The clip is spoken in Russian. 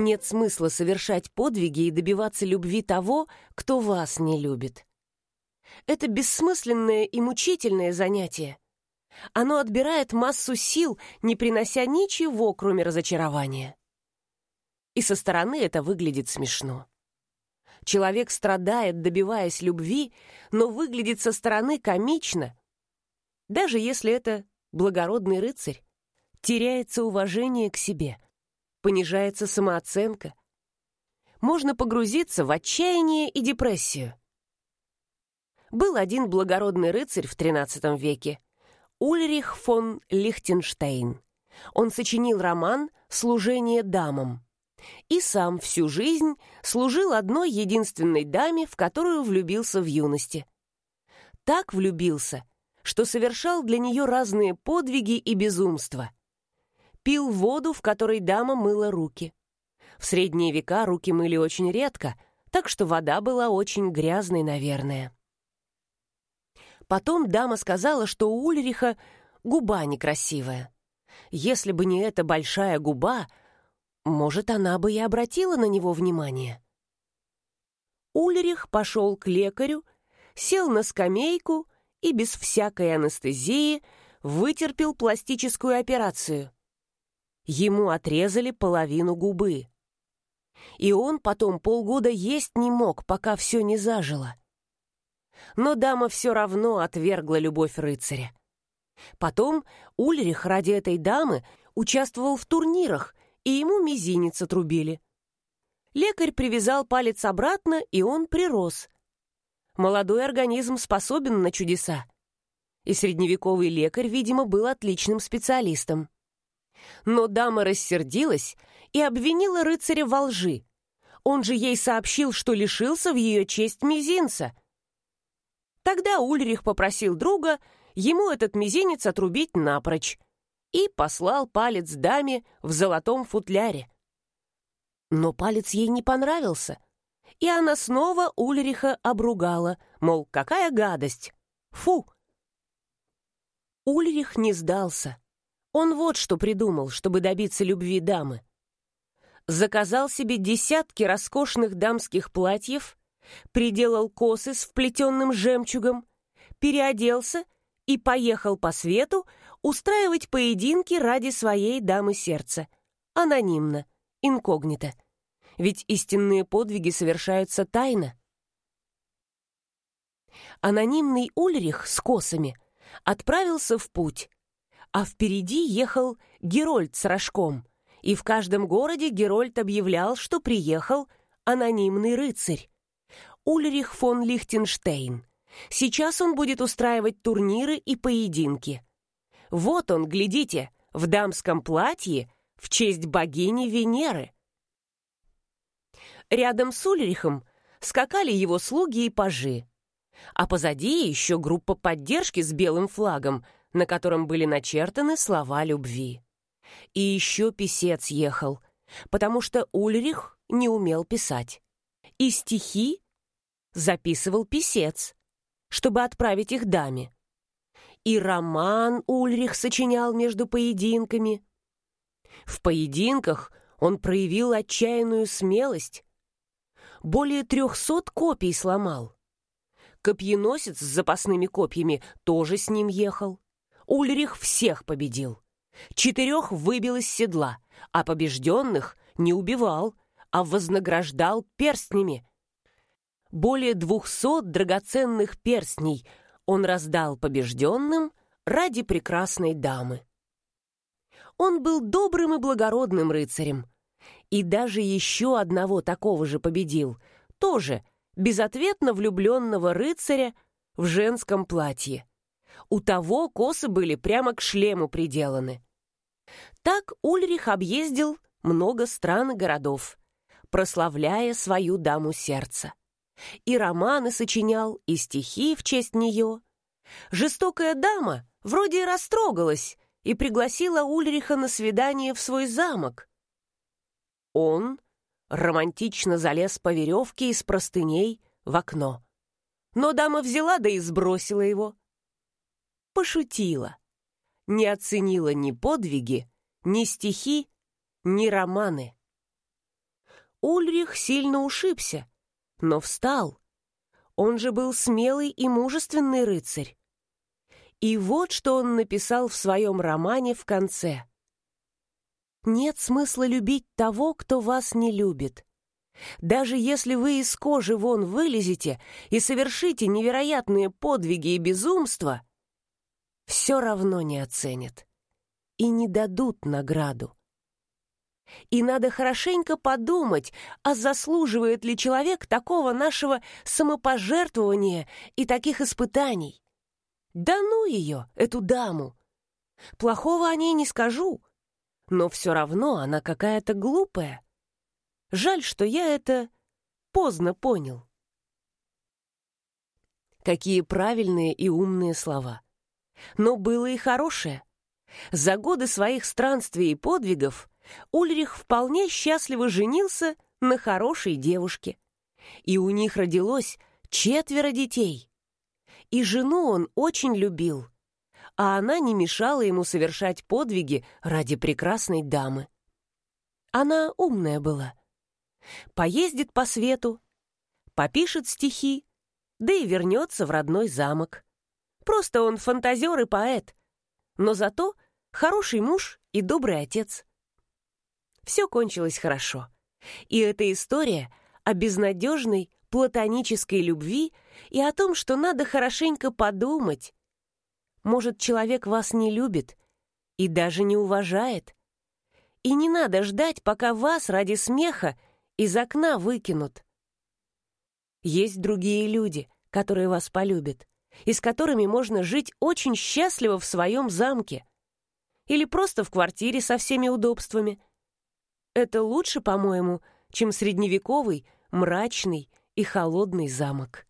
Нет смысла совершать подвиги и добиваться любви того, кто вас не любит. Это бессмысленное и мучительное занятие. Оно отбирает массу сил, не принося ничего, кроме разочарования. И со стороны это выглядит смешно. Человек страдает, добиваясь любви, но выглядит со стороны комично. Даже если это благородный рыцарь, теряется уважение к себе, понижается самооценка. Можно погрузиться в отчаяние и депрессию. Был один благородный рыцарь в XIII веке, Ульрих фон Лихтенштейн. Он сочинил роман «Служение дамам» и сам всю жизнь служил одной единственной даме, в которую влюбился в юности. Так влюбился, что совершал для нее разные подвиги и безумства. Пил воду, в которой дама мыла руки. В средние века руки мыли очень редко, так что вода была очень грязной, наверное. Потом дама сказала, что у Ульриха губа некрасивая. Если бы не эта большая губа, может, она бы и обратила на него внимание. Ульрих пошел к лекарю, сел на скамейку и без всякой анестезии вытерпел пластическую операцию. Ему отрезали половину губы. И он потом полгода есть не мог, пока все не зажило. Но дама все равно отвергла любовь рыцаря. Потом Ульрих ради этой дамы участвовал в турнирах и ему мизинец отрубили. Лекарь привязал палец обратно, и он прирос. Молодой организм способен на чудеса. И средневековый лекарь, видимо, был отличным специалистом. Но дама рассердилась и обвинила рыцаря во лжи. Он же ей сообщил, что лишился в ее честь мизинца. Тогда Ульрих попросил друга ему этот мизинец отрубить напрочь и послал палец даме в золотом футляре. Но палец ей не понравился, и она снова Ульриха обругала, мол, какая гадость! Фу! Ульрих не сдался. Он вот что придумал, чтобы добиться любви дамы. Заказал себе десятки роскошных дамских платьев, приделал косы с вплетенным жемчугом, переоделся и поехал по свету устраивать поединки ради своей дамы сердца. Анонимно, инкогнито. Ведь истинные подвиги совершаются тайно. Анонимный Ульрих с косами отправился в путь, а впереди ехал Герольд с рожком, и в каждом городе Герольд объявлял, что приехал анонимный рыцарь. Ульрих фон Лихтенштейн. Сейчас он будет устраивать турниры и поединки. Вот он, глядите, в дамском платье в честь богини Венеры. Рядом с Ульрихом скакали его слуги и пажи. А позади еще группа поддержки с белым флагом, на котором были начертаны слова любви. И еще писец ехал, потому что Ульрих не умел писать. И стихи записывал писец, чтобы отправить их даме и роман Ульрих сочинял между поединками. В поединках он проявил отчаянную смелость. Более трехсот копий сломал. Копьеносец с запасными копьями тоже с ним ехал. Ульрих всех победил. Четырех выбил из седла, а побежденных не убивал, а вознаграждал перстнями. Более двухсот драгоценных перстней он раздал побежденным ради прекрасной дамы. Он был добрым и благородным рыцарем. И даже еще одного такого же победил, тоже безответно влюбленного рыцаря в женском платье. У того косы были прямо к шлему приделаны. Так Ульрих объездил много стран и городов, прославляя свою даму сердца и романы сочинял, и стихи в честь нее. Жестокая дама вроде и растрогалась и пригласила Ульриха на свидание в свой замок. Он романтично залез по веревке из простыней в окно. Но дама взяла да и сбросила его. Пошутила. Не оценила ни подвиги, ни стихи, ни романы. Ульрих сильно ушибся, но встал. Он же был смелый и мужественный рыцарь. И вот что он написал в своем романе в конце. «Нет смысла любить того, кто вас не любит. Даже если вы из кожи вон вылезете и совершите невероятные подвиги и безумства, все равно не оценят и не дадут награду. И надо хорошенько подумать, а заслуживает ли человек такого нашего самопожертвования и таких испытаний. Да ну ее, эту даму! Плохого о ней не скажу, но все равно она какая-то глупая. Жаль, что я это поздно понял. Какие правильные и умные слова. Но было и хорошее. За годы своих странствий и подвигов Ульрих вполне счастливо женился на хорошей девушке. И у них родилось четверо детей. И жену он очень любил, а она не мешала ему совершать подвиги ради прекрасной дамы. Она умная была. Поездит по свету, попишет стихи, да и вернется в родной замок. Просто он фантазер и поэт, но зато хороший муж и добрый отец. Все кончилось хорошо. И эта история о безнадежной платонической любви и о том, что надо хорошенько подумать. Может, человек вас не любит и даже не уважает. И не надо ждать, пока вас ради смеха из окна выкинут. Есть другие люди, которые вас полюбят, и с которыми можно жить очень счастливо в своем замке или просто в квартире со всеми удобствами. Это лучше, по-моему, чем средневековый, мрачный и холодный замок.